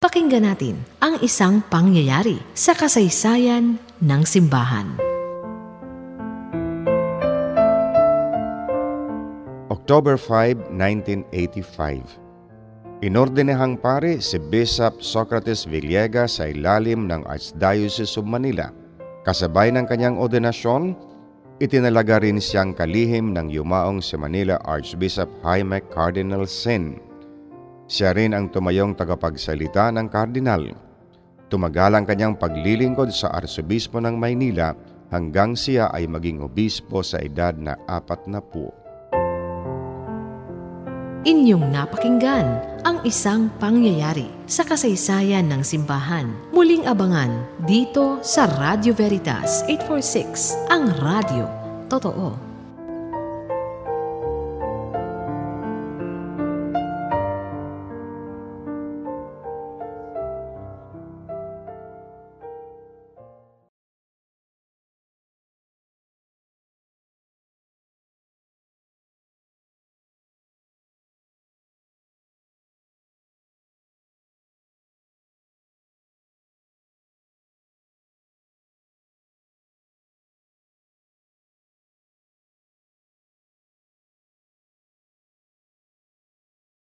Pakinggan natin ang isang pangyayari sa kasaysayan ng simbahan. October 5, 1985 Inordinehang pare si Bishop Socrates Villegas sa ilalim ng Archdiocese of Manila. Kasabay ng kanyang ordinasyon, itinalaga rin siyang kalihim ng yumaong si Manila Archbishop Jaime Cardinal Sin siya rin ang tumayong tagapagsalita ng kardinal. Tumagal ang kanyang paglilingkod sa Arsobispo ng Maynila hanggang siya ay maging obispo sa edad na apat na po. Inyong napakinggan ang isang pangyayari sa kasaysayan ng simbahan. Muling abangan dito sa Radio Veritas 846, ang radio. Totoo.